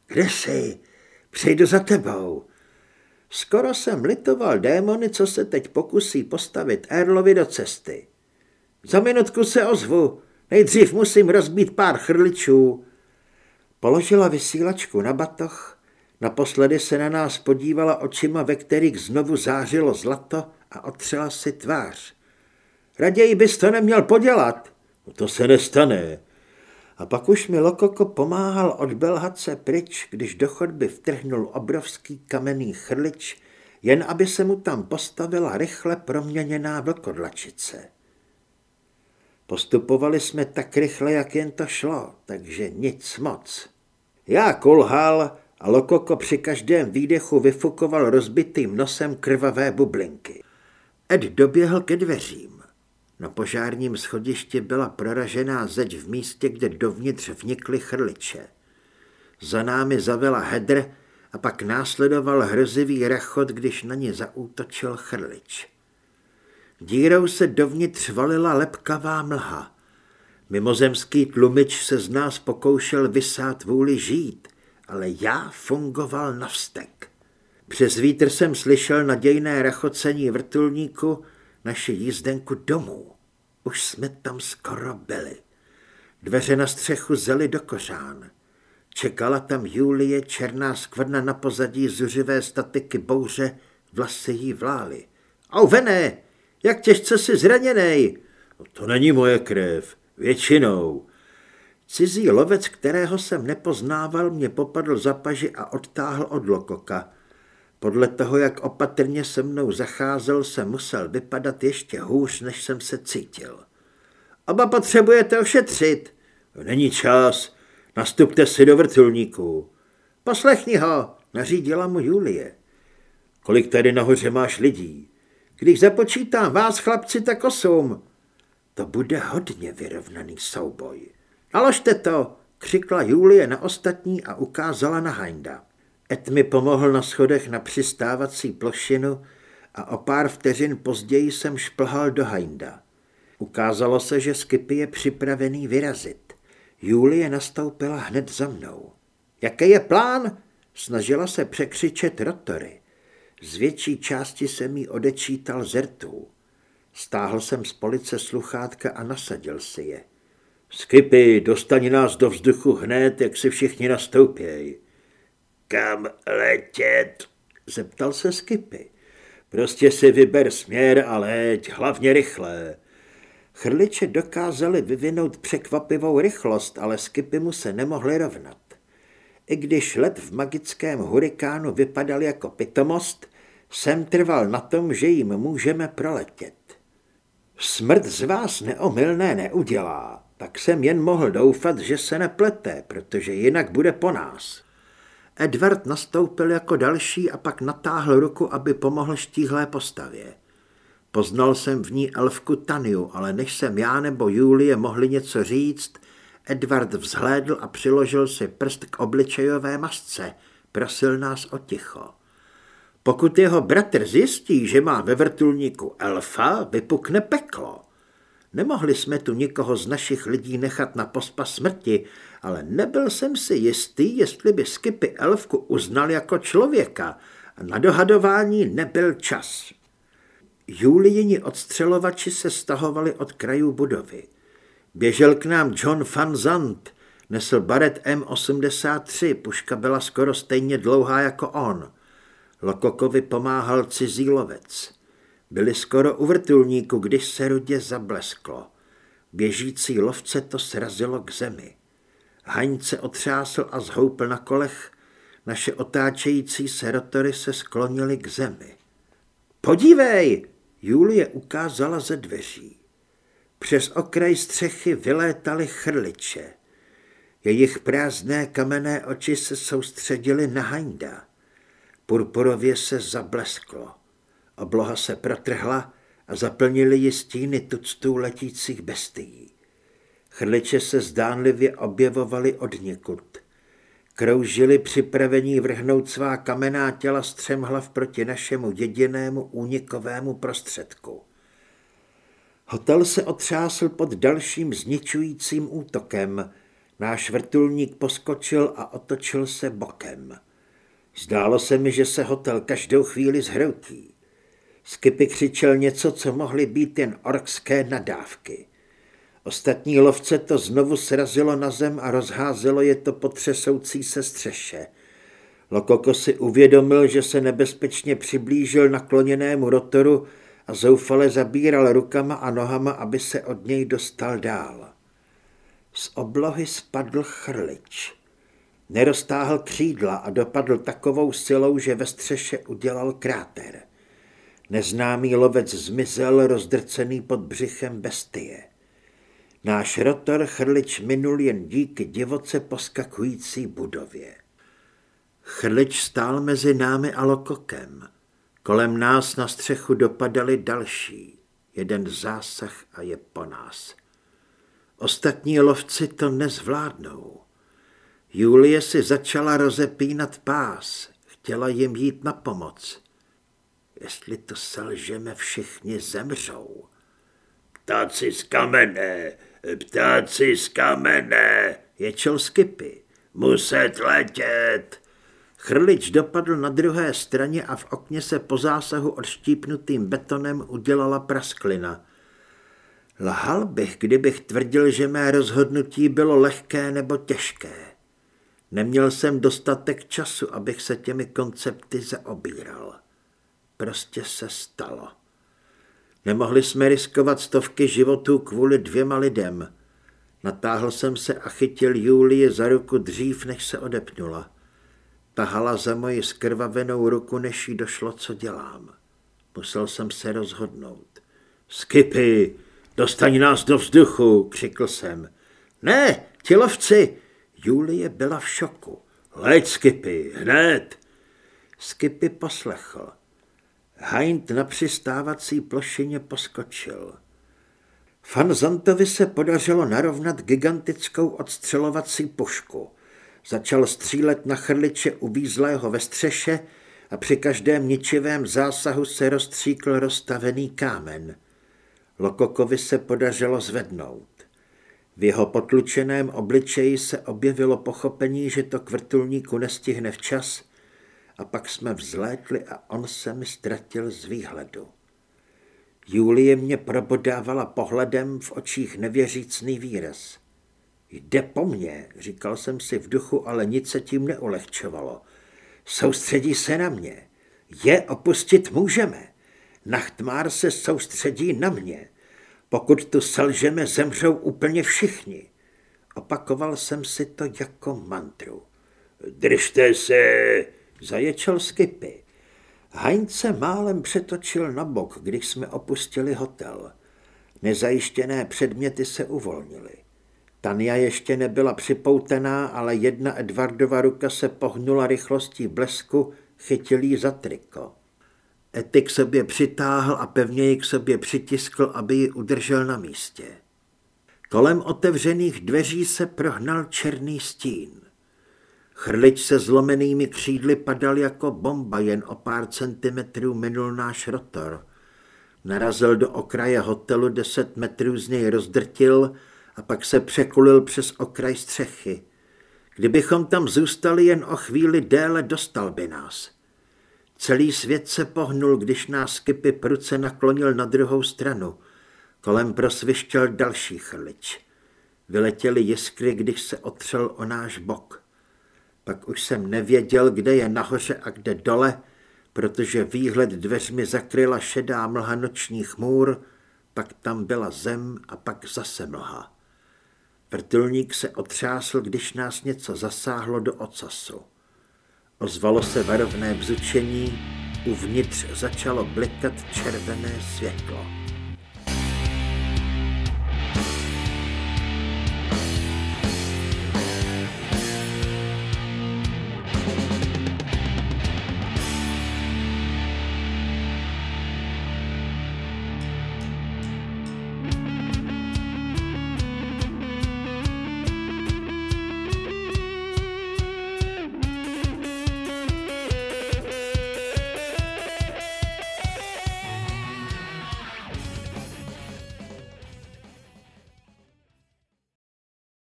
Kde jsi? Přijdu za tebou. Skoro jsem litoval démony, co se teď pokusí postavit Erlovi do cesty. Za minutku se ozvu. Nejdřív musím rozbít pár chrličů. Položila vysílačku na batoh, naposledy se na nás podívala očima, ve kterých znovu zářilo zlato a otřela si tvář. Raději bys to neměl podělat. No to se nestane. A pak už mi Lokoko pomáhal odbelhat se pryč, když do chodby vtrhnul obrovský kamenný chrlič, jen aby se mu tam postavila rychle proměněná vlkodlačice. Postupovali jsme tak rychle, jak jen to šlo, takže nic moc. Já kolhal a Lokoko při každém výdechu vyfukoval rozbitým nosem krvavé bublinky. Ed doběhl ke dveřím. Na požárním schodišti byla proražená zeď v místě, kde dovnitř vnikly chrliče. Za námi zavela hedr a pak následoval hrozivý rachot, když na ně zaútočil chrlič. Dírou se dovnitř valila lepkavá mlha. Mimozemský tlumič se z nás pokoušel vysát vůli žít, ale já fungoval na vztek. Přes vítr jsem slyšel nadějné rachocení vrtulníku, naši jízdenku domů. Už jsme tam skoro byli. Dveře na střechu zely do kořán. Čekala tam Julie, černá skvrna na pozadí zuřivé statiky bouře, vlasy jí vlály. Auvené, jak těžce jsi zraněnej? No, to není moje krev, většinou. Cizí lovec, kterého jsem nepoznával, mě popadl za paži a odtáhl od lokoka. Podle toho, jak opatrně se mnou zacházel, se musel vypadat ještě hůř, než jsem se cítil. Oba potřebujete ošetřit. Není čas. Nastupte si do vrtulníku. Poslechni ho, nařídila mu Julie. Kolik tady nahoře máš lidí? Když započítám vás, chlapci, tak osm. To bude hodně vyrovnaný souboj. Naložte to, křikla Julie na ostatní a ukázala na Heinda. Ed mi pomohl na schodech na přistávací plošinu a o pár vteřin později jsem šplhal do Heinda. Ukázalo se, že Skipy je připravený vyrazit. Julie nastoupila hned za mnou. Jaký je plán? Snažila se překřičet rotory. Z větší části jsem jí odečítal zertů. Stáhl jsem z police sluchátka a nasadil si je. Skipy, dostaň nás do vzduchu hned, jak si všichni nastoupěj. Kam letět? Zeptal se Skipy. Prostě si vyber směr a leď, hlavně rychle. Chrliče dokázali vyvinout překvapivou rychlost, ale Skipy mu se nemohli rovnat. I když let v magickém hurikánu vypadal jako pitomost, jsem trval na tom, že jim můžeme proletět. Smrt z vás neomylné neudělá, tak jsem jen mohl doufat, že se neplete, protože jinak bude po nás. Edward nastoupil jako další a pak natáhl ruku, aby pomohl štíhlé postavě. Poznal jsem v ní elfku Taniu, ale než jsem já nebo Julie mohli něco říct, Edward vzhlédl a přiložil si prst k obličejové masce. Prosil nás o ticho. Pokud jeho bratr zjistí, že má ve vrtulníku elfa, vypukne peklo. Nemohli jsme tu nikoho z našich lidí nechat na pospa smrti, ale nebyl jsem si jistý, jestli by Skipy elfku uznal jako člověka. Na dohadování nebyl čas. Julijini odstřelovači se stahovali od krajů budovy. Běžel k nám John Van Zandt, nesl baret M83, puška byla skoro stejně dlouhá jako on. Lokokovi pomáhal cizí lovec. Byli skoro u vrtulníku, když se rudě zablesklo. Běžící lovce to srazilo k zemi. Haňce otřásl a zhoupl na kolech, naše otáčející se rotory se sklonily k zemi. Podívej, Julie ukázala ze dveří. Přes okraj střechy vylétaly chrliče. Jejich prázdné kamenné oči se soustředily na Haňda. Purpurově se zablesklo. Obloha se protrhla a zaplnili ji stíny tuctů letících bestií. Chrliče se zdánlivě objevovaly od někud. Kroužili připravení vrhnout svá kamenná těla střemhlav proti našemu jedinému únikovému prostředku. Hotel se otřásl pod dalším zničujícím útokem. Náš vrtulník poskočil a otočil se bokem. Zdálo se mi, že se hotel každou chvíli zhroutí. Skipy křičel něco, co mohly být jen orkské nadávky. Ostatní lovce to znovu srazilo na zem a rozházelo je to po třesoucí se střeše. Lokoko si uvědomil, že se nebezpečně přiblížil nakloněnému rotoru a zoufale zabíral rukama a nohama, aby se od něj dostal dál. Z oblohy spadl chrlič. Neroztáhl křídla a dopadl takovou silou, že ve střeše udělal kráter. Neznámý lovec zmizel rozdrcený pod břichem bestie. Náš rotor chrlič minul jen díky divoce poskakující budově. Chrlič stál mezi námi a lokokem. Kolem nás na střechu dopadaly další. Jeden zásah a je po nás. Ostatní lovci to nezvládnou. Julie si začala rozepínat pás. Chtěla jim jít na pomoc. Jestli to selžeme, všichni zemřou. Ptáci z kamene, ptáci z kamene, ječel Skipy. Muset letět. Chrlič dopadl na druhé straně a v okně se po zásahu odštípnutým betonem udělala prasklina. Lhal bych, kdybych tvrdil, že mé rozhodnutí bylo lehké nebo těžké. Neměl jsem dostatek času, abych se těmi koncepty zaobíral. Prostě se stalo. Nemohli jsme riskovat stovky životů kvůli dvěma lidem. Natáhl jsem se a chytil Julii za ruku dřív, než se odepnula. Tahala za moji skrvavenou ruku, než jí došlo, co dělám. Musel jsem se rozhodnout. Skipy, dostaň nás do vzduchu, křikl jsem. Ne, tělovci! Julie byla v šoku. Leď, Skipy, hned! Skipy poslechl. Hind na přistávací plošině poskočil. Fanzantovi se podařilo narovnat gigantickou odstřelovací pušku. Začal střílet na chrliče uvízlého ve střeše a při každém ničivém zásahu se rozstříkl rozstavený kámen. Lokokovi se podařilo zvednout. V jeho potlučeném obličeji se objevilo pochopení, že to k vrtulníku nestihne včas a pak jsme vzlétli a on se mi ztratil z výhledu. Julie mě probodávala pohledem v očích nevěřícný výraz. Jde po mně, říkal jsem si v duchu, ale nic se tím neulehčovalo. Soustředí se na mě. Je opustit můžeme. Nachtmár se soustředí na mě. Pokud tu selžeme, zemřou úplně všichni. Opakoval jsem si to jako mantru. Držte se, zaječel Skipy. Heinz málem přetočil na bok, když jsme opustili hotel. Nezajištěné předměty se uvolnily. Tania ještě nebyla připoutená, ale jedna Edvardova ruka se pohnula rychlostí blesku, chytil jí za triko. Etik sobě přitáhl a pevně ji k sobě přitiskl, aby ji udržel na místě. Kolem otevřených dveří se prohnal černý stín. Chrlič se zlomenými křídly padal jako bomba, jen o pár centimetrů minul náš rotor. Narazil do okraje hotelu, deset metrů z něj rozdrtil a pak se překulil přes okraj střechy. Kdybychom tam zůstali jen o chvíli déle, dostal by nás. Celý svět se pohnul, když nás Kipy pruce naklonil na druhou stranu. Kolem prosvištěl další chrlič. Vyletěly jiskry, když se otřel o náš bok. Pak už jsem nevěděl, kde je nahoře a kde dole, protože výhled dveřmi zakryla šedá mlha nočních můr, pak tam byla zem a pak zase mlha. Vrtulník se otřásl, když nás něco zasáhlo do ocasu. Ozvalo se varovné bzučení, uvnitř začalo blikat červené světlo.